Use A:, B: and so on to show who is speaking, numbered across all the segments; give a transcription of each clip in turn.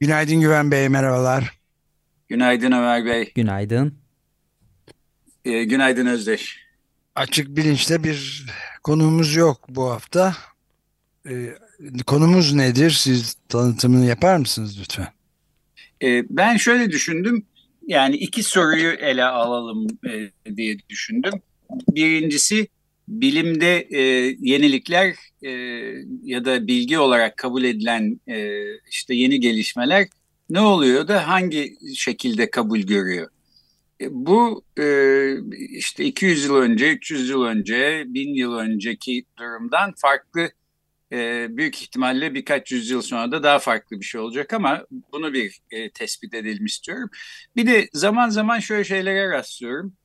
A: Günaydın Güven Bey, merhabalar.
B: Günaydın Ömer Bey.
C: Günaydın.
B: Ee, günaydın Özdeş.
A: Açık bilinçte bir konuğumuz yok bu hafta. Ee, konumuz nedir? Siz tanıtımını yapar mısınız lütfen?
B: Ee, ben şöyle düşündüm. Yani iki soruyu ele alalım e, diye düşündüm. Birincisi bilimde e, yenilikler e, ya da bilgi olarak kabul edilen e, işte yeni gelişmeler ne oluyor da hangi şekilde kabul görüyor? E, bu e, işte 200 yıl önce, 300 yıl önce, 1000 yıl önceki durumdan farklı e, büyük ihtimalle birkaç yüzyıl sonra da daha farklı bir şey olacak ama bunu bir tespit edelim istiyorum. Bir de zaman zaman şöyle şeylere rastlıyorum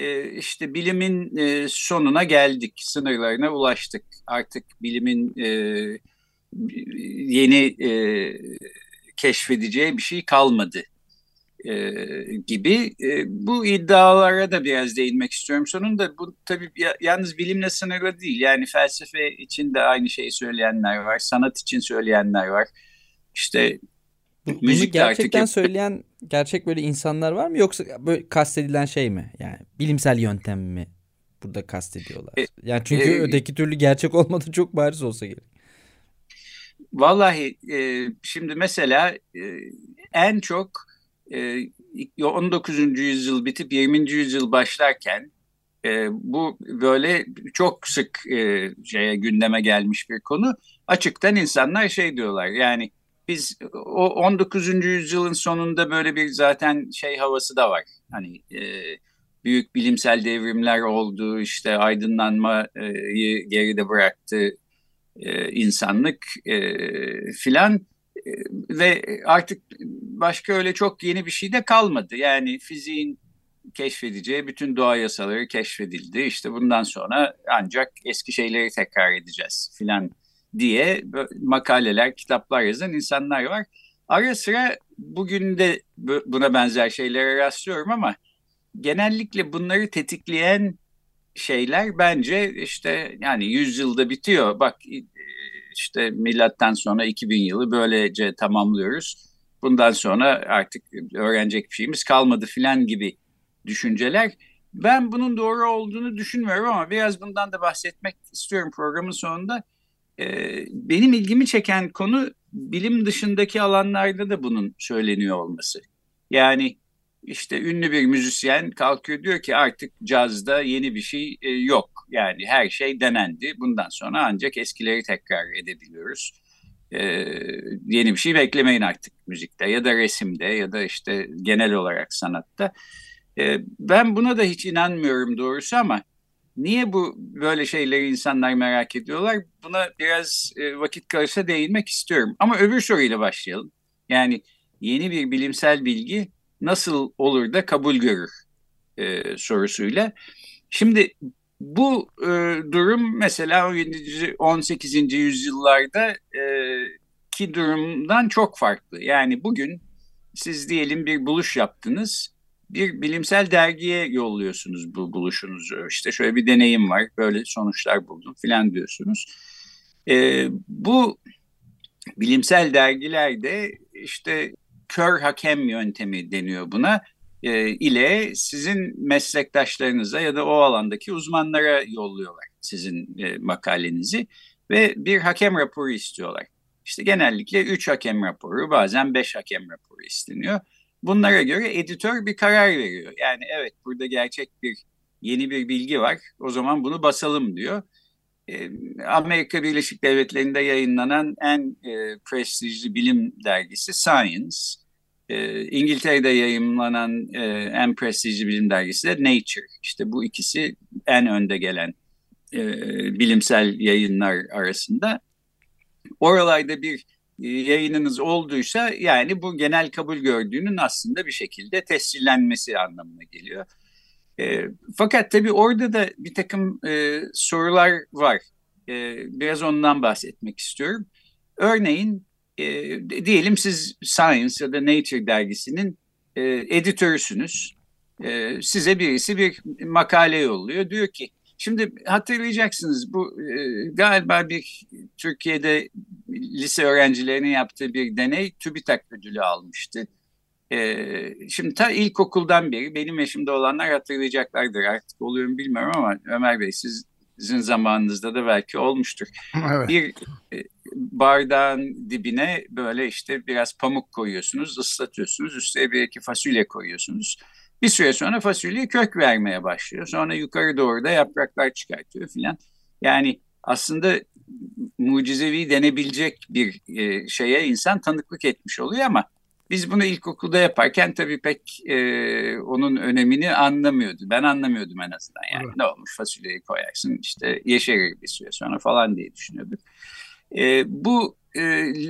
B: e, işte bilimin e, sonuna geldik, sınırlarına ulaştık. Artık bilimin e, yeni e, keşfedeceği bir şey kalmadı e, gibi. E, bu iddialara da biraz değinmek istiyorum. Sonunda bu tabii yalnız bilimle sınırlı değil. Yani felsefe için de aynı şeyi söyleyenler var, sanat için söyleyenler var. İşte
C: bunu gerçekten artık... söyleyen gerçek böyle insanlar var mı yoksa böyle kastedilen şey mi? Yani bilimsel yöntem mi burada kastediyorlar? E, yani çünkü e, öteki türlü gerçek olmadı çok bariz olsa gerek.
B: Vallahi e, şimdi mesela e, en çok e, 19. yüzyıl bitip 20. yüzyıl başlarken e, bu böyle çok sık e, şeye gündeme gelmiş bir konu. Açıktan insanlar şey diyorlar yani biz o 19. yüzyılın sonunda böyle bir zaten şey havası da var. Hani e, büyük bilimsel devrimler oldu, işte aydınlanmayı geride bıraktı e, insanlık e, filan e, ve artık başka öyle çok yeni bir şey de kalmadı. Yani fiziğin keşfedeceği bütün doğa yasaları keşfedildi. İşte bundan sonra ancak eski şeyleri tekrar edeceğiz filan diye makaleler, kitaplar yazan insanlar var. Ara sıra bugün de buna benzer şeylere rastlıyorum ama genellikle bunları tetikleyen şeyler bence işte yani 100 yılda bitiyor. Bak işte milattan sonra 2000 yılı böylece tamamlıyoruz. Bundan sonra artık öğrenecek bir şeyimiz kalmadı filan gibi düşünceler. Ben bunun doğru olduğunu düşünmüyorum ama biraz bundan da bahsetmek istiyorum programın sonunda. Ee, benim ilgimi çeken konu bilim dışındaki alanlarda da bunun söyleniyor olması. Yani işte ünlü bir müzisyen kalkıyor diyor ki artık cazda yeni bir şey e, yok. Yani her şey denendi. Bundan sonra ancak eskileri tekrar edebiliyoruz. Ee, yeni bir şey beklemeyin artık müzikte ya da resimde ya da işte genel olarak sanatta. Ee, ben buna da hiç inanmıyorum doğrusu ama Niye bu böyle şeyleri insanlar merak ediyorlar? Buna biraz e, vakit kalırsa değinmek istiyorum. Ama öbür soruyla başlayalım. Yani yeni bir bilimsel bilgi nasıl olur da kabul görür e, sorusuyla. Şimdi bu e, durum mesela 17. 18. yüzyıllarda e, ki durumdan çok farklı. Yani bugün siz diyelim bir buluş yaptınız bir bilimsel dergiye yolluyorsunuz bu buluşunuzu. İşte şöyle bir deneyim var, böyle sonuçlar buldum filan diyorsunuz. E, bu bilimsel dergilerde işte kör hakem yöntemi deniyor buna e, ile sizin meslektaşlarınıza ya da o alandaki uzmanlara yolluyorlar sizin e, makalenizi ve bir hakem raporu istiyorlar. İşte genellikle üç hakem raporu bazen beş hakem raporu isteniyor. Bunlara göre editör bir karar veriyor. Yani evet burada gerçek bir yeni bir bilgi var. O zaman bunu basalım diyor. Ee, Amerika Birleşik Devletleri'nde yayınlanan en e, prestijli bilim dergisi Science. E, İngiltere'de yayınlanan e, en prestijli bilim dergisi de Nature. İşte bu ikisi en önde gelen e, bilimsel yayınlar arasında. oralarda bir yayınınız olduysa yani bu genel kabul gördüğünün aslında bir şekilde tescillenmesi anlamına geliyor. E, fakat tabii orada da bir takım e, sorular var. E, biraz ondan bahsetmek istiyorum. Örneğin e, diyelim siz Science ya da Nature dergisinin e, editörüsünüz. E, size birisi bir makale yolluyor. Diyor ki Şimdi hatırlayacaksınız bu e, galiba bir Türkiye'de lise öğrencilerinin yaptığı bir deney TÜBİTAK ödülü almıştı. E, şimdi ta ilkokuldan beri benim yaşımda olanlar hatırlayacaklardır artık oluyor mu bilmiyorum ama Ömer Bey siz sizin zamanınızda da belki olmuştur. Evet. Bir e, bardağın dibine böyle işte biraz pamuk koyuyorsunuz, ıslatıyorsunuz, üstüne bir iki fasulye koyuyorsunuz. Bir süre sonra fasulye kök vermeye başlıyor. Sonra yukarı doğru da yapraklar çıkartıyor filan. Yani aslında mucizevi denebilecek bir e, şeye insan tanıklık etmiş oluyor ama biz bunu ilkokulda yaparken tabii pek e, onun önemini anlamıyordu. Ben anlamıyordum en azından yani. Evet. Ne olmuş fasulyeyi koyarsın işte yeşerir bir süre sonra falan diye düşünüyorduk. E, bu e,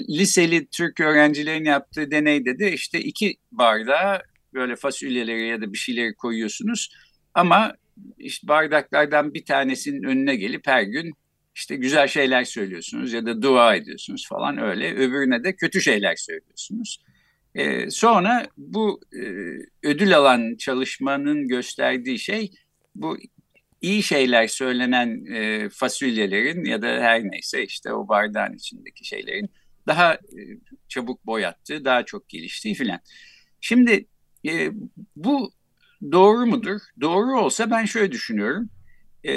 B: liseli Türk öğrencilerin yaptığı deneyde de işte iki bardağı böyle fasulyeleri ya da bir şeyleri koyuyorsunuz. Ama işte bardaklardan bir tanesinin önüne gelip her gün işte güzel şeyler söylüyorsunuz ya da dua ediyorsunuz falan öyle. Öbürüne de kötü şeyler söylüyorsunuz. Ee, sonra bu e, ödül alan çalışmanın gösterdiği şey bu iyi şeyler söylenen e, fasulyelerin ya da her neyse işte o bardağın içindeki şeylerin daha e, çabuk boyattığı, daha çok geliştiği filan. Şimdi e, bu doğru mudur? Doğru olsa ben şöyle düşünüyorum. E,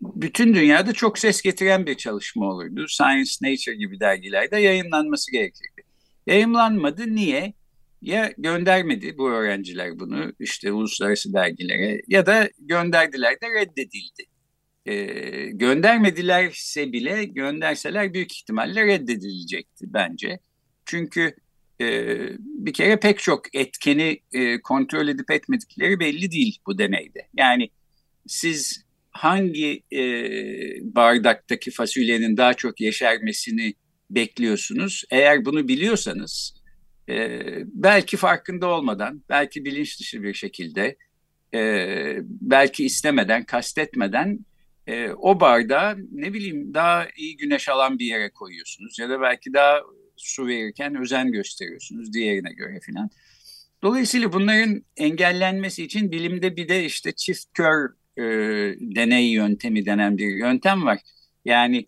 B: bütün dünyada çok ses getiren bir çalışma olurdu. Science, Nature gibi dergilerde yayınlanması gerekirdi. Yayınlanmadı. Niye? Ya göndermedi bu öğrenciler bunu işte uluslararası dergilere ya da gönderdiler de reddedildi. E, göndermedilerse bile gönderseler büyük ihtimalle reddedilecekti bence. Çünkü e, bir kere pek çok etkeni e, kontrol edip etmedikleri belli değil bu deneyde. Yani siz hangi e, bardaktaki fasulyenin daha çok yeşermesini bekliyorsunuz? Eğer bunu biliyorsanız e, belki farkında olmadan, belki bilinç dışı bir şekilde, e, belki istemeden, kastetmeden e, o bardağı ne bileyim daha iyi güneş alan bir yere koyuyorsunuz ya da belki daha su verirken özen gösteriyorsunuz diğerine göre filan. Dolayısıyla bunların engellenmesi için bilimde bir de işte çift kör e, deney yöntemi denen bir yöntem var. Yani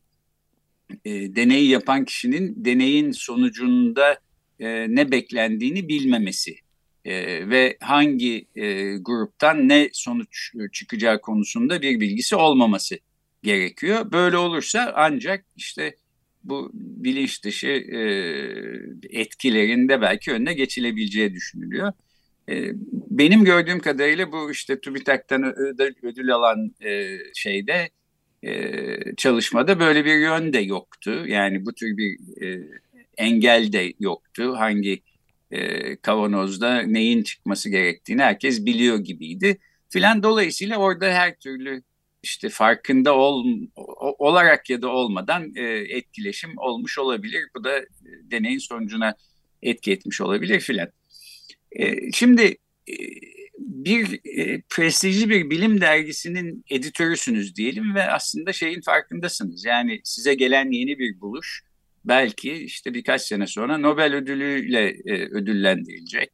B: e, deneyi yapan kişinin deneyin sonucunda e, ne beklendiğini bilmemesi e, ve hangi e, gruptan ne sonuç çıkacağı konusunda bir bilgisi olmaması gerekiyor. Böyle olursa ancak işte bu bilinç dışı e, etkilerinde belki önüne geçilebileceği düşünülüyor. E, benim gördüğüm kadarıyla bu işte TÜBİTAK'tan ödül, alan e, şeyde e, çalışmada böyle bir yön de yoktu. Yani bu tür bir e, engel de yoktu. Hangi kavanozda neyin çıkması gerektiğini herkes biliyor gibiydi filan. Dolayısıyla orada her türlü işte farkında ol, olarak ya da olmadan e, etkileşim olmuş olabilir. Bu da deneyin sonucuna etki etmiş olabilir filan. E, şimdi e, bir e, prestijli bir bilim dergisinin editörüsünüz diyelim ve aslında şeyin farkındasınız. Yani size gelen yeni bir buluş belki işte birkaç sene sonra Nobel ödülüyle ödüllendirilecek.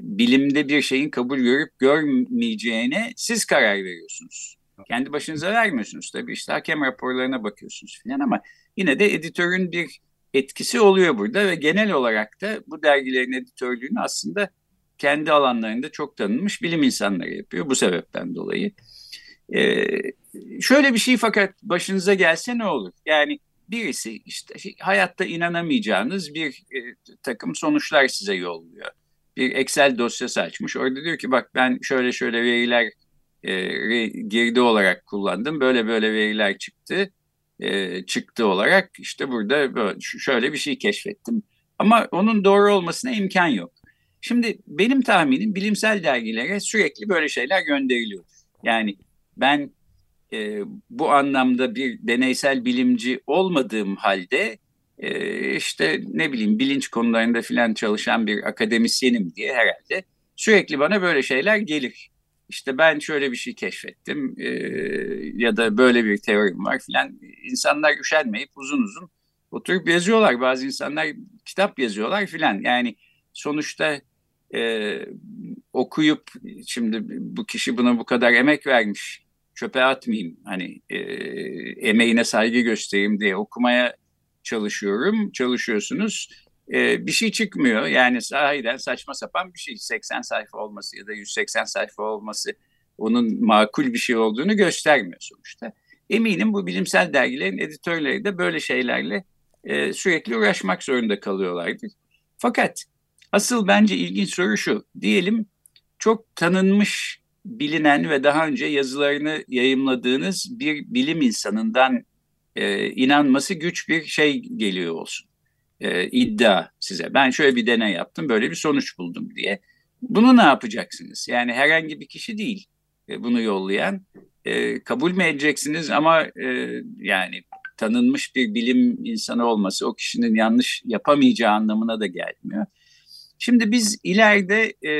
B: Bilimde bir şeyin kabul görüp görmeyeceğine siz karar veriyorsunuz. Kendi başınıza vermiyorsunuz tabii işte hakem raporlarına bakıyorsunuz falan ama yine de editörün bir etkisi oluyor burada ve genel olarak da bu dergilerin editörlüğünü aslında kendi alanlarında çok tanınmış bilim insanları yapıyor bu sebepten dolayı. Ee, şöyle bir şey fakat başınıza gelse ne olur? Yani birisi işte hayatta inanamayacağınız bir e, takım sonuçlar size yolluyor. Bir Excel dosyası açmış. Orada diyor ki bak ben şöyle şöyle veriler e, girdi olarak kullandım. Böyle böyle veriler çıktı. E, çıktı olarak işte burada böyle, şöyle bir şey keşfettim. Ama onun doğru olmasına imkan yok. Şimdi benim tahminim bilimsel dergilere sürekli böyle şeyler gönderiliyor. Yani ben e, bu anlamda bir deneysel bilimci olmadığım halde e, işte ne bileyim bilinç konularında filan çalışan bir akademisyenim diye herhalde sürekli bana böyle şeyler gelir. İşte ben şöyle bir şey keşfettim e, ya da böyle bir teorim var filan. İnsanlar üşenmeyip uzun uzun oturup yazıyorlar. Bazı insanlar kitap yazıyorlar filan. Yani sonuçta e, okuyup şimdi bu kişi buna bu kadar emek vermiş çöpe atmayayım hani e, emeğine saygı göstereyim diye okumaya çalışıyorum çalışıyorsunuz e, bir şey çıkmıyor yani sahiden saçma sapan bir şey 80 sayfa olması ya da 180 sayfa olması onun makul bir şey olduğunu göstermiyor sonuçta. Eminim bu bilimsel dergilerin editörleri de böyle şeylerle e, sürekli uğraşmak zorunda kalıyorlardır. Fakat asıl bence ilginç soru şu. Diyelim çok tanınmış, bilinen ve daha önce yazılarını yayımladığınız bir bilim insanından e, inanması güç bir şey geliyor olsun. E, iddia size. Ben şöyle bir deney yaptım, böyle bir sonuç buldum diye. Bunu ne yapacaksınız? Yani herhangi bir kişi değil e, bunu yollayan. E, kabul mü edeceksiniz ama e, yani tanınmış bir bilim insanı olması o kişinin yanlış yapamayacağı anlamına da gelmiyor. Şimdi biz ileride e,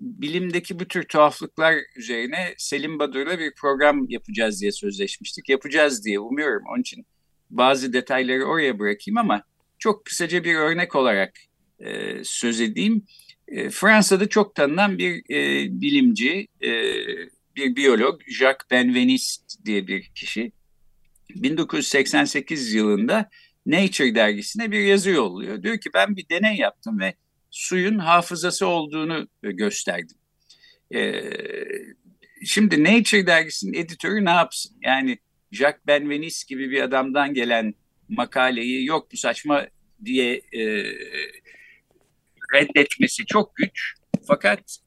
B: bilimdeki bu tür tuhaflıklar üzerine Selim Badur'la bir program yapacağız diye sözleşmiştik. Yapacağız diye umuyorum. Onun için bazı detayları oraya bırakayım ama çok kısaca bir örnek olarak e, söz edeyim. E, Fransa'da çok tanınan bir e, bilimci, e, bir biyolog, Jacques Benveniste diye bir kişi. 1988 yılında Nature dergisine bir yazı yolluyor. Diyor ki ben bir deney yaptım ve suyun hafızası olduğunu e, gösterdim. Ee, şimdi Nature dergisinin editörü ne yapsın? Yani Jacques Benveniste gibi bir adamdan gelen makaleyi yok bu saçma diye e, reddetmesi çok güç. Fakat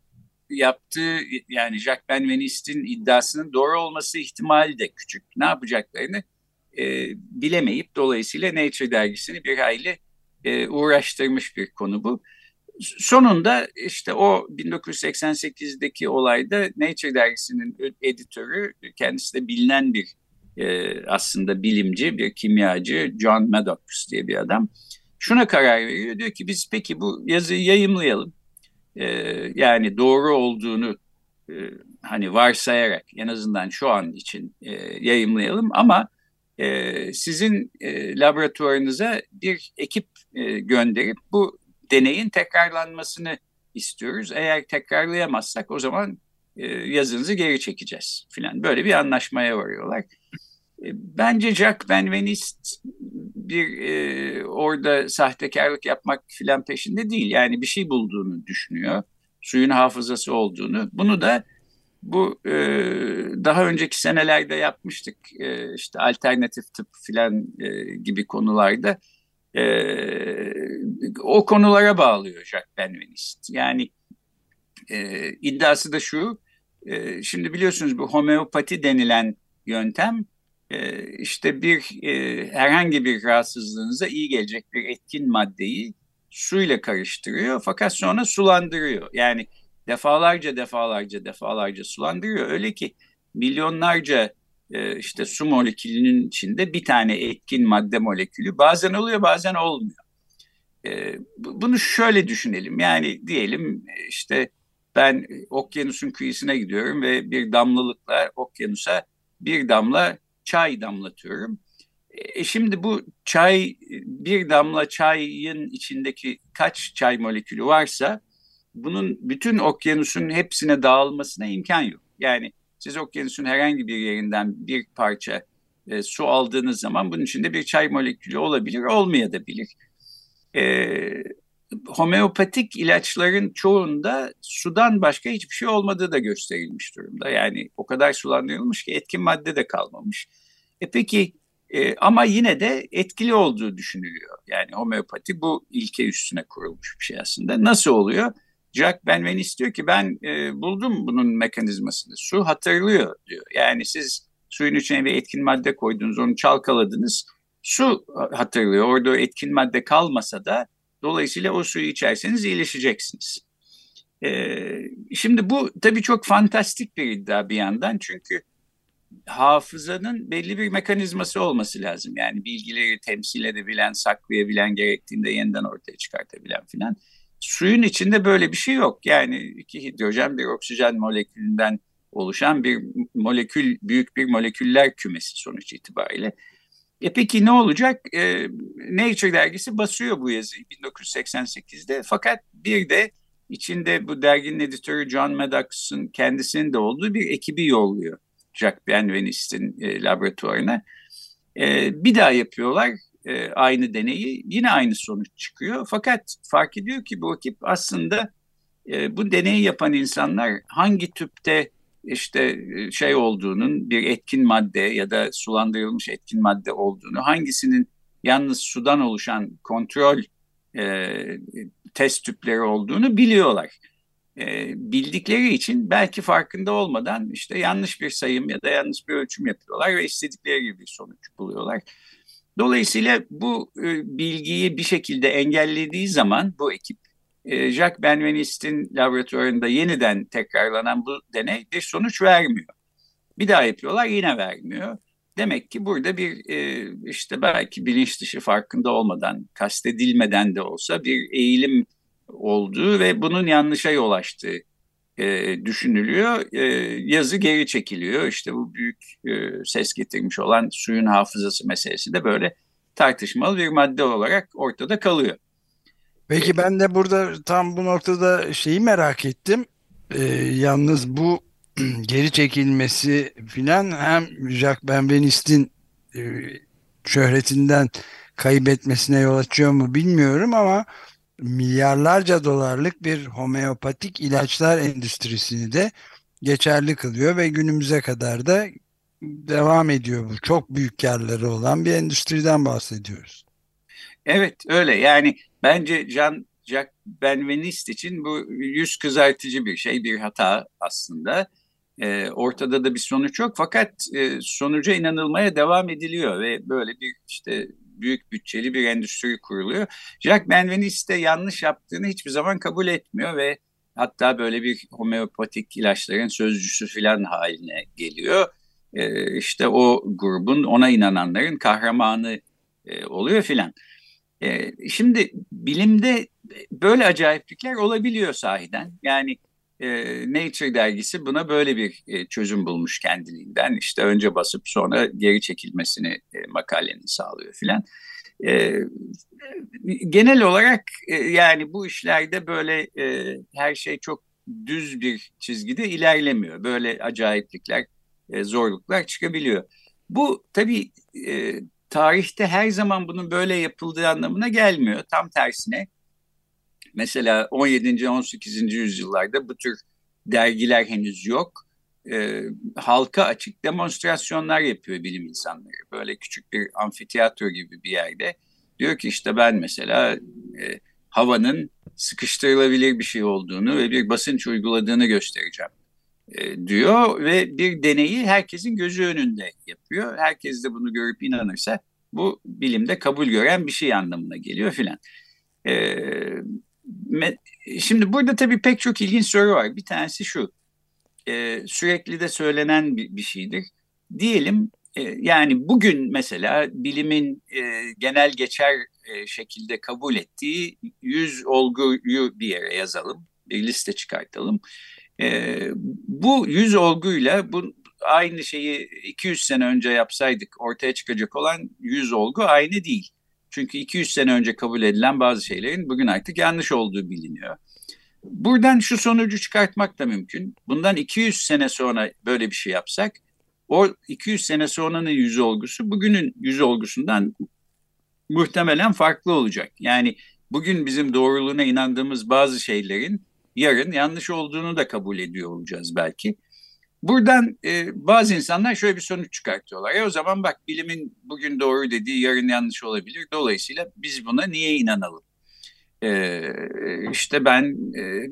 B: yaptığı yani Jacques Benveniste'in iddiasının doğru olması ihtimali de küçük. Ne yapacaklarını e, bilemeyip dolayısıyla Nature dergisini bir hayli e, uğraştırmış bir konu bu. Sonunda işte o 1988'deki olayda Nature dergisinin editörü kendisi de bilinen bir e, aslında bilimci, bir kimyacı John Maddox diye bir adam. Şuna karar veriyor. Diyor ki biz peki bu yazıyı yayımlayalım. E, yani doğru olduğunu e, hani varsayarak en azından şu an için e, yayımlayalım ama e, sizin e, laboratuvarınıza bir ekip e, gönderip bu deneyin tekrarlanmasını istiyoruz. Eğer tekrarlayamazsak o zaman e, yazınızı geri çekeceğiz filan. Böyle bir anlaşmaya varıyorlar. E, bence Jack Benveniste bir e, orada sahtekarlık yapmak filan peşinde değil. Yani bir şey bulduğunu düşünüyor. Suyun hafızası olduğunu. Bunu da bu e, daha önceki senelerde yapmıştık. E, işte alternatif tıp filan e, gibi konularda e, o konulara bağlıyor Jacques Benveniste. Yani e, iddiası da şu, e, şimdi biliyorsunuz bu homeopati denilen yöntem e, işte bir e, herhangi bir rahatsızlığınıza iyi gelecek bir etkin maddeyi suyla karıştırıyor fakat sonra sulandırıyor. Yani defalarca defalarca defalarca sulandırıyor. Öyle ki milyonlarca e, işte su molekülünün içinde bir tane etkin madde molekülü bazen oluyor bazen olmuyor. E, bunu şöyle düşünelim yani diyelim e, işte ben okyanusun kıyısına gidiyorum ve bir damlalıkla okyanusa bir damla çay damlatıyorum. E şimdi bu çay bir damla çayın içindeki kaç çay molekülü varsa bunun bütün okyanusun hepsine dağılmasına imkan yok. Yani siz okyanusun herhangi bir yerinden bir parça e, su aldığınız zaman bunun içinde bir çay molekülü olabilir, olmayabilir. E, homeopatik ilaçların çoğunda sudan başka hiçbir şey olmadığı da gösterilmiş durumda. Yani o kadar sulandırılmış ki etkin madde de kalmamış. E peki e, ama yine de etkili olduğu düşünülüyor. Yani homeopati bu ilke üstüne kurulmuş bir şey aslında. Nasıl oluyor? Jack Benven istiyor ki ben e, buldum bunun mekanizmasını. Su hatırlıyor diyor. Yani siz suyun içine bir etkin madde koydunuz, onu çalkaladınız. Su hatırlıyor. Orada etkin madde kalmasa da dolayısıyla o suyu içerseniz iyileşeceksiniz. Ee, şimdi bu tabii çok fantastik bir iddia bir yandan çünkü hafızanın belli bir mekanizması olması lazım. Yani bilgileri temsil edebilen, saklayabilen, gerektiğinde yeniden ortaya çıkartabilen filan. Suyun içinde böyle bir şey yok. Yani iki hidrojen bir oksijen molekülünden oluşan bir molekül, büyük bir moleküller kümesi sonuç itibariyle. E peki ne olacak? E, Nature dergisi basıyor bu yazıyı 1988'de. Fakat bir de içinde bu derginin editörü John Maddox'ın kendisinin de olduğu bir ekibi yolluyor. Jack Benvenist'in e, laboratuvarına. E, bir daha yapıyorlar e, aynı deneyi. Yine aynı sonuç çıkıyor. Fakat fark ediyor ki bu ekip aslında e, bu deneyi yapan insanlar hangi tüpte işte e, şey olduğunun bir etkin madde ya da sulandırılmış etkin madde olduğunu hangisinin yalnız sudan oluşan kontrol e, test tüpleri olduğunu biliyorlar. E, bildikleri için belki farkında olmadan işte yanlış bir sayım ya da yanlış bir ölçüm yapıyorlar ve istedikleri gibi bir sonuç buluyorlar. Dolayısıyla bu e, bilgiyi bir şekilde engellediği zaman bu ekip e, Jacques laboratuvarında yeniden tekrarlanan bu deney bir sonuç vermiyor. Bir daha yapıyorlar yine vermiyor. Demek ki burada bir e, işte belki bilinç dışı farkında olmadan, kastedilmeden de olsa bir eğilim olduğu ve bunun yanlışa yol açtığı e, düşünülüyor. E, yazı geri çekiliyor. İşte bu büyük ses getirmiş olan suyun hafızası meselesi de böyle tartışmalı bir madde olarak ortada kalıyor.
A: Peki ben de burada tam bu noktada şeyi merak ettim. Ee, yalnız bu geri çekilmesi filan hem Jacques Benvenist'in e, şöhretinden kaybetmesine yol açıyor mu bilmiyorum ama milyarlarca dolarlık bir homeopatik ilaçlar endüstrisini de geçerli kılıyor ve günümüze kadar da devam ediyor bu. Çok büyük karları olan bir endüstriden bahsediyoruz.
B: Evet öyle yani bence Can Jack Benvenist için bu yüz kızartıcı bir şey, bir hata aslında. E, ortada da bir sonuç yok fakat e, sonuca inanılmaya devam ediliyor ve böyle bir işte büyük bütçeli bir endüstri kuruluyor. Jack Benveniste yanlış yaptığını hiçbir zaman kabul etmiyor ve hatta böyle bir homeopatik ilaçların sözcüsü falan haline geliyor. E, işte o grubun ona inananların kahramanı e, oluyor filan. E, şimdi bilimde böyle acayiplikler olabiliyor sahiden. Yani e, Nature dergisi buna böyle bir e, çözüm bulmuş kendiliğinden. İşte önce basıp sonra geri çekilmesini e, makalenin sağlıyor filan. E, genel olarak e, yani bu işlerde böyle e, her şey çok düz bir çizgide ilerlemiyor. Böyle acayiplikler, e, zorluklar çıkabiliyor. Bu tabii e, tarihte her zaman bunun böyle yapıldığı anlamına gelmiyor. Tam tersine mesela 17. 18. yüzyıllarda bu tür dergiler henüz yok. E, halka açık demonstrasyonlar yapıyor bilim insanları. Böyle küçük bir amfiteyatro gibi bir yerde. Diyor ki işte ben mesela e, havanın sıkıştırılabilir bir şey olduğunu ve bir basınç uyguladığını göstereceğim e, diyor ve bir deneyi herkesin gözü önünde yapıyor. Herkes de bunu görüp inanırsa bu bilimde kabul gören bir şey anlamına geliyor filan. E, şimdi burada tabii pek çok ilginç soru var. Bir tanesi şu, e, sürekli de söylenen bir, bir şeydir. Diyelim e, yani bugün mesela bilimin e, genel geçer e, şekilde kabul ettiği yüz olguyu bir yere yazalım, bir liste çıkartalım. E, bu yüz olguyla bu aynı şeyi 200 sene önce yapsaydık ortaya çıkacak olan yüz olgu aynı değil. Çünkü 200 sene önce kabul edilen bazı şeylerin bugün artık yanlış olduğu biliniyor. Buradan şu sonucu çıkartmak da mümkün. Bundan 200 sene sonra böyle bir şey yapsak, o 200 sene sonranın yüz olgusu bugünün yüz olgusundan muhtemelen farklı olacak. Yani bugün bizim doğruluğuna inandığımız bazı şeylerin yarın yanlış olduğunu da kabul ediyor olacağız belki. Buradan e, bazı insanlar şöyle bir sonuç çıkartıyorlar. Ya o zaman bak bilimin bugün doğru dediği yarın yanlış olabilir. Dolayısıyla biz buna niye inanalım? E, işte ben e,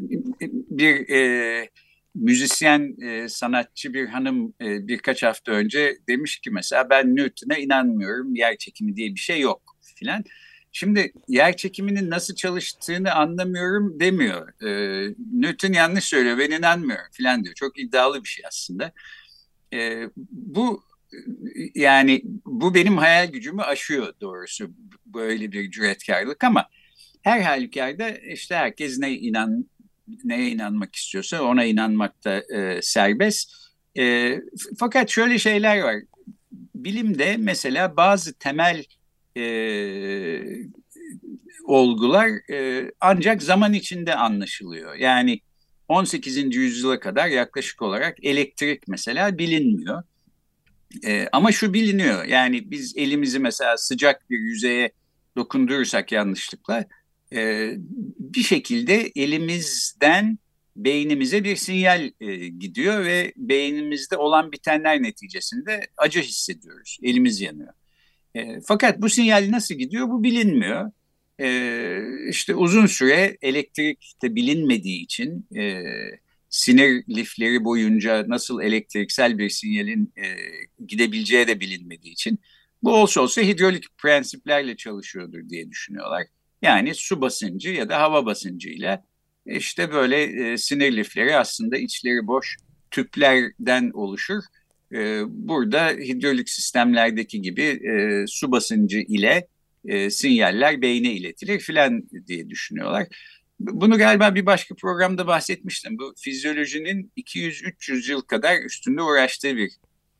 B: bir e, müzisyen, e, sanatçı bir hanım e, birkaç hafta önce demiş ki mesela ben Newton'a inanmıyorum. Yer çekimi diye bir şey yok filan. Şimdi yer çekiminin nasıl çalıştığını anlamıyorum demiyor. E, Newton yanlış söylüyor ben inanmıyorum falan diyor. Çok iddialı bir şey aslında. e, bu yani bu benim hayal gücümü aşıyor doğrusu böyle bir cüretkarlık ama her halükarda işte herkes ne inan neye inanmak istiyorsa ona inanmakta e, serbest. E, fakat şöyle şeyler var. Bilimde mesela bazı temel e, olgular e, ancak zaman içinde anlaşılıyor. Yani 18. yüzyıla kadar yaklaşık olarak elektrik mesela bilinmiyor. E, ama şu biliniyor yani biz elimizi mesela sıcak bir yüzeye dokundurursak yanlışlıkla e, bir şekilde elimizden beynimize bir sinyal e, gidiyor ve beynimizde olan bitenler neticesinde acı hissediyoruz. Elimiz yanıyor. E, fakat bu sinyal nasıl gidiyor bu bilinmiyor. E, işte uzun süre elektrikte bilinmediği için e, sinir lifleri boyunca nasıl elektriksel bir sinyalin e, gidebileceği de bilinmediği için bu olsa olsa hidrolik prensiplerle çalışıyordur diye düşünüyorlar. Yani su basıncı ya da hava basıncıyla işte böyle e, sinir lifleri aslında içleri boş tüplerden oluşur. E, burada hidrolik sistemlerdeki gibi e, su basıncı ile e, sinyaller beyne iletilir filan diye düşünüyorlar. Bunu galiba bir başka programda bahsetmiştim. Bu fizyolojinin 200-300 yıl kadar üstünde uğraştığı bir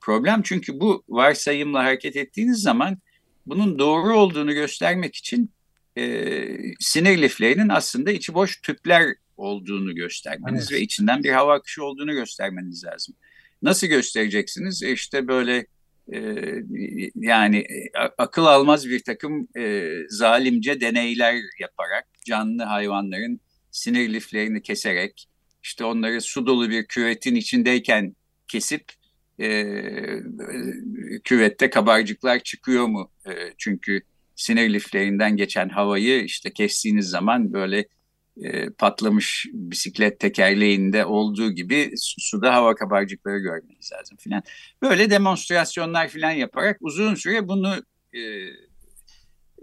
B: problem. Çünkü bu varsayımla hareket ettiğiniz zaman bunun doğru olduğunu göstermek için e, sinir liflerinin aslında içi boş tüpler olduğunu göstermeniz evet. ve içinden bir hava akışı olduğunu göstermeniz lazım. Nasıl göstereceksiniz? E işte böyle e, yani e, akıl almaz bir takım e, zalimce deneyler yaparak canlı hayvanların sinir liflerini keserek işte onları su dolu bir küvetin içindeyken kesip e, küvette kabarcıklar çıkıyor mu? E, çünkü sinir liflerinden geçen havayı işte kestiğiniz zaman böyle e, patlamış bisiklet tekerleğinde olduğu gibi suda hava kabarcıkları görmeniz lazım filan. Böyle demonstrasyonlar filan yaparak uzun süre bunu e,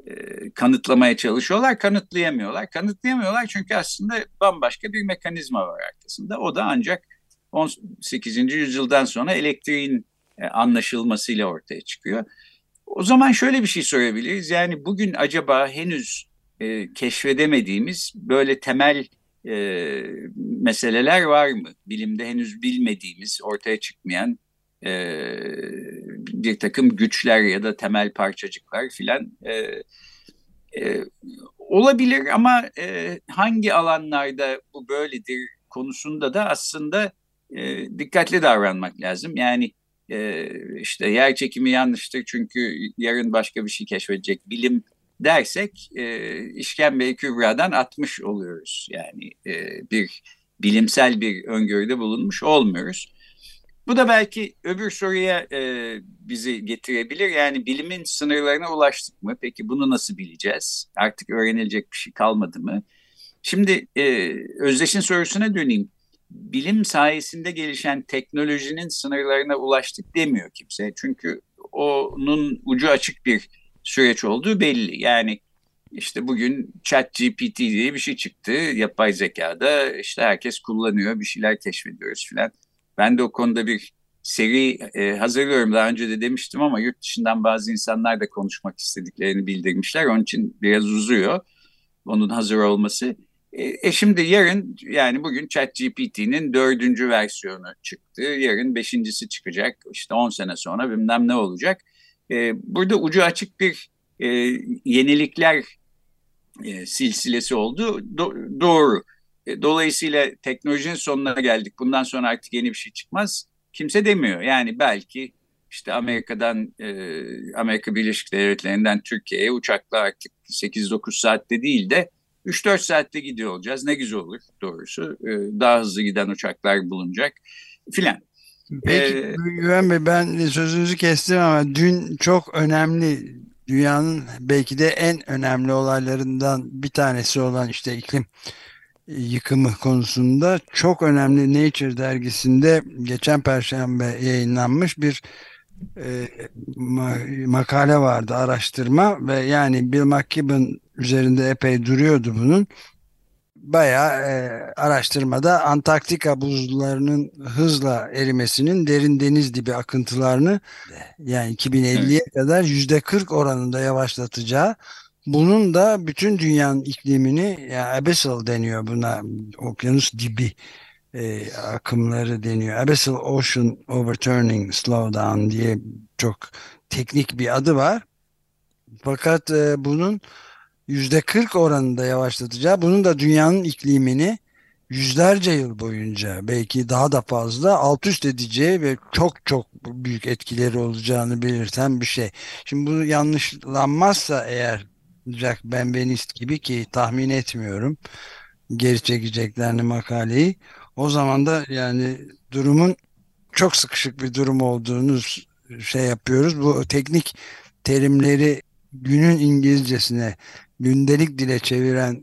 B: e, kanıtlamaya çalışıyorlar, kanıtlayamıyorlar. Kanıtlayamıyorlar çünkü aslında bambaşka bir mekanizma var arkasında. O da ancak 18. yüzyıldan sonra elektriğin e, anlaşılmasıyla ortaya çıkıyor. O zaman şöyle bir şey sorabiliriz. Yani bugün acaba henüz e, keşfedemediğimiz böyle temel e, meseleler var mı? Bilimde henüz bilmediğimiz, ortaya çıkmayan e, bir takım güçler ya da temel parçacıklar filan e, e, olabilir ama e, hangi alanlarda bu böyledir konusunda da aslında e, dikkatli davranmak lazım. Yani e, işte yer çekimi yanlıştır çünkü yarın başka bir şey keşfedecek bilim dersek e, işkembe kübradan atmış oluyoruz. Yani e, bir bilimsel bir öngörüde bulunmuş olmuyoruz. Bu da belki öbür soruya e, bizi getirebilir. Yani bilimin sınırlarına ulaştık mı? Peki bunu nasıl bileceğiz? Artık öğrenilecek bir şey kalmadı mı? Şimdi e, Özdeş'in sorusuna döneyim. Bilim sayesinde gelişen teknolojinin sınırlarına ulaştık demiyor kimse. Çünkü onun ucu açık bir süreç olduğu belli. Yani işte bugün chat GPT diye bir şey çıktı. Yapay zekada işte herkes kullanıyor, bir şeyler keşfediyoruz filan. Ben de o konuda bir seri e, hazırlıyorum. Daha önce de demiştim ama yurt dışından bazı insanlar da konuşmak istediklerini bildirmişler. Onun için biraz uzuyor onun hazır olması. E, e şimdi yarın yani bugün ChatGPT'nin dördüncü versiyonu çıktı. Yarın beşincisi çıkacak. İşte on sene sonra bilmem ne olacak. E, burada ucu açık bir e, yenilikler e, silsilesi oldu. Do- doğru. E, dolayısıyla teknolojinin sonuna geldik. Bundan sonra artık yeni bir şey çıkmaz. Kimse demiyor. Yani belki işte Amerika'dan, e, Amerika Birleşik Devletleri'nden Türkiye'ye uçakla artık 8-9 saatte değil de 3-4 saatte gidiyor olacağız. Ne güzel olur doğrusu. E, daha hızlı giden uçaklar bulunacak filan.
A: Peki ee, Güven Bey ben sözünüzü kestim ama dün çok önemli dünyanın belki de en önemli olaylarından bir tanesi olan işte iklim yıkımı konusunda çok önemli Nature dergisinde geçen perşembe yayınlanmış bir e, makale vardı araştırma ve yani Bill McKibben üzerinde epey duruyordu bunun bayağı e, araştırmada Antarktika buzullarının hızla erimesinin derin deniz dibi akıntılarını yani 2050'ye evet. kadar yüzde 40 oranında yavaşlatacağı bunun da bütün dünyanın iklimini yani abyssal deniyor buna okyanus dibi e, akımları deniyor. Abyssal Ocean Overturning Slowdown diye çok teknik bir adı var. Fakat e, bunun 40 oranında yavaşlatacağı, bunun da dünyanın iklimini yüzlerce yıl boyunca belki daha da fazla alt üst edeceği ve çok çok büyük etkileri olacağını belirten bir şey. Şimdi bu yanlışlanmazsa eğer Jack Benvenist gibi ki tahmin etmiyorum geri çekeceklerini makaleyi o zaman da yani durumun çok sıkışık bir durum olduğunu şey yapıyoruz. Bu teknik terimleri günün İngilizcesine gündelik dile çeviren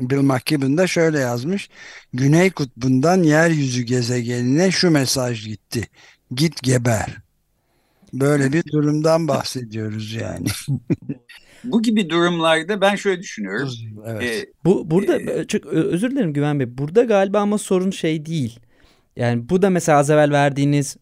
A: Bill McKibben da şöyle yazmış. Güney kutbundan yeryüzü gezegenine şu mesaj gitti. Git geber. Böyle bir durumdan bahsediyoruz yani.
B: Bu gibi durumlarda ben şöyle düşünüyorum.
C: Evet. Ee, bu burada e, çok özür dilerim Güven Bey. Burada galiba ama sorun şey değil. Yani bu da mesela az evvel verdiğiniz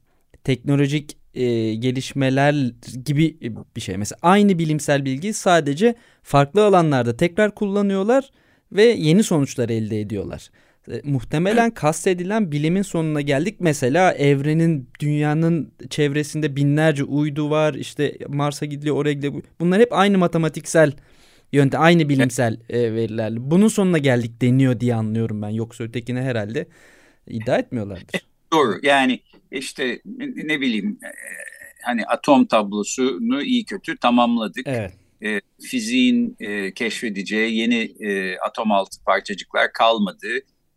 C: teknolojik e, gelişmeler gibi bir şey. Mesela aynı bilimsel bilgi sadece farklı alanlarda tekrar kullanıyorlar ve yeni sonuçlar elde ediyorlar. E, muhtemelen kastedilen bilimin sonuna geldik. Mesela evrenin, dünyanın çevresinde binlerce uydu var. İşte Mars'a gidiliyor, oraya gidiyor. Bunlar hep aynı matematiksel yöntem, aynı bilimsel e, verilerle. Bunun sonuna geldik deniyor diye anlıyorum ben. Yoksa ötekine herhalde iddia etmiyorlardır.
B: Doğru. Yani işte ne bileyim e, hani atom tablosunu iyi kötü tamamladık. Evet. E, fiziğin e, keşfedeceği yeni e, atom altı parçacıklar kalmadı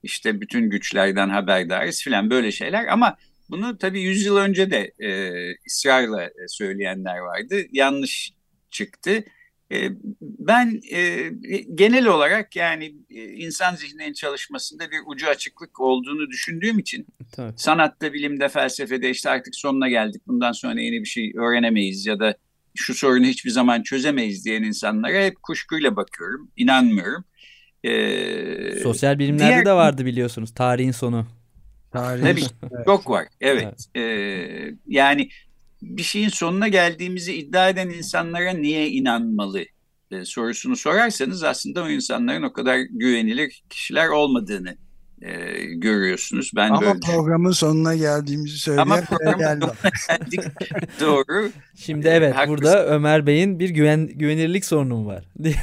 B: işte bütün güçlerden haberdarız filan böyle şeyler ama bunu tabii yüzyıl önce de e, ısrarla e, söyleyenler vardı. Yanlış çıktı. E, ben e, genel olarak yani e, insan zihninin çalışmasında bir ucu açıklık olduğunu düşündüğüm için Tabii. sanatta, bilimde, felsefede işte artık sonuna geldik. Bundan sonra yeni bir şey öğrenemeyiz ya da şu sorunu hiçbir zaman çözemeyiz diyen insanlara hep kuşkuyla bakıyorum. inanmıyorum.
C: Ee, Sosyal bilimlerde diğer... de vardı biliyorsunuz tarihin sonu.
B: Tarihin Tabii evet. çok var. Evet. evet. Ee, yani bir şeyin sonuna geldiğimizi iddia eden insanlara niye inanmalı e, sorusunu sorarsanız aslında o insanların o kadar güvenilir kişiler olmadığını e, görüyorsunuz. Ben
A: Ama
B: böyle
A: programın sonuna geldiğimizi söyleyen Ama programın sonuna geldik.
B: Doğru.
C: Şimdi evet Haklısın. burada Ömer Bey'in bir güven güvenirlik sorunu var.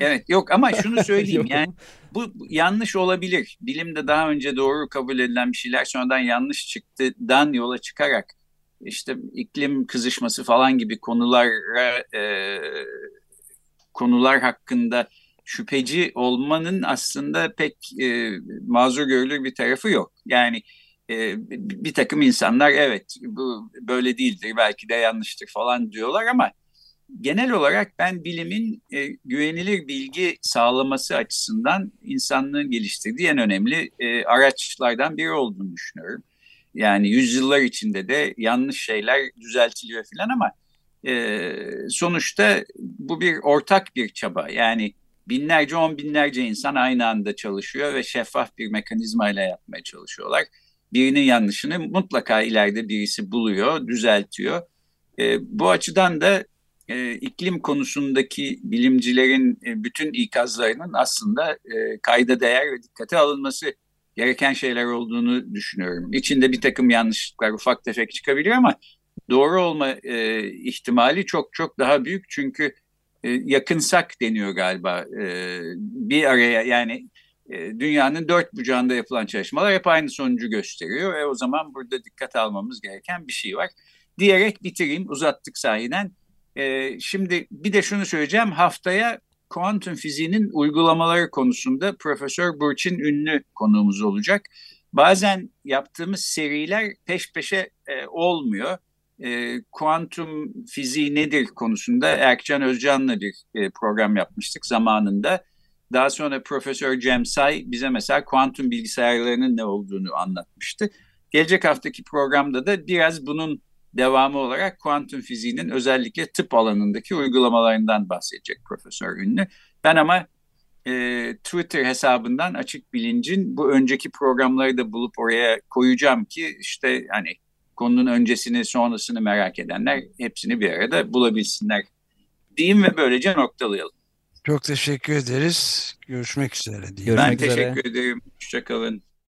B: Evet yok ama şunu söyleyeyim yani bu yanlış olabilir. Bilimde daha önce doğru kabul edilen bir şeyler sonradan yanlış çıktıdan yola çıkarak işte iklim kızışması falan gibi konulara e, konular hakkında şüpheci olmanın aslında pek e, mazur görülür bir tarafı yok. Yani e, bir takım insanlar evet bu böyle değildir belki de yanlıştır falan diyorlar ama genel olarak ben bilimin e, güvenilir bilgi sağlaması açısından insanlığın geliştirdiği en önemli e, araçlardan biri olduğunu düşünüyorum. Yani yüzyıllar içinde de yanlış şeyler düzeltiliyor falan ama e, sonuçta bu bir ortak bir çaba. Yani binlerce on binlerce insan aynı anda çalışıyor ve şeffaf bir mekanizmayla yapmaya çalışıyorlar. Birinin yanlışını mutlaka ileride birisi buluyor, düzeltiyor. E, bu açıdan da e, iklim konusundaki bilimcilerin e, bütün ikazlarının aslında e, kayda değer ve dikkate alınması gereken şeyler olduğunu düşünüyorum. İçinde bir takım yanlışlıklar ufak tefek çıkabiliyor ama doğru olma e, ihtimali çok çok daha büyük çünkü e, yakınsak deniyor galiba e, bir araya yani e, dünyanın dört bucağında yapılan çalışmalar hep aynı sonucu gösteriyor ve o zaman burada dikkat almamız gereken bir şey var. Diyerek bitireyim uzattık sahiden. E, şimdi bir de şunu söyleyeceğim. Haftaya kuantum fiziğinin uygulamaları konusunda Profesör Burçin ünlü konuğumuz olacak. Bazen yaptığımız seriler peş peşe e, olmuyor. E, kuantum fiziği nedir konusunda Erkcan Özcan'la bir e, program yapmıştık zamanında. Daha sonra Profesör Cem Say bize mesela kuantum bilgisayarlarının ne olduğunu anlatmıştı. Gelecek haftaki programda da biraz bunun devamı olarak kuantum fiziğinin özellikle tıp alanındaki uygulamalarından bahsedecek Profesör Ünlü. Ben ama e, Twitter hesabından Açık Bilinc'in bu önceki programları da bulup oraya koyacağım ki işte hani konunun öncesini sonrasını merak edenler hepsini bir arada bulabilsinler diyeyim ve böylece noktalayalım.
A: Çok teşekkür ederiz. Görüşmek üzere.
B: Diyeyim. Ben üzere. teşekkür ederim. Hoşçakalın.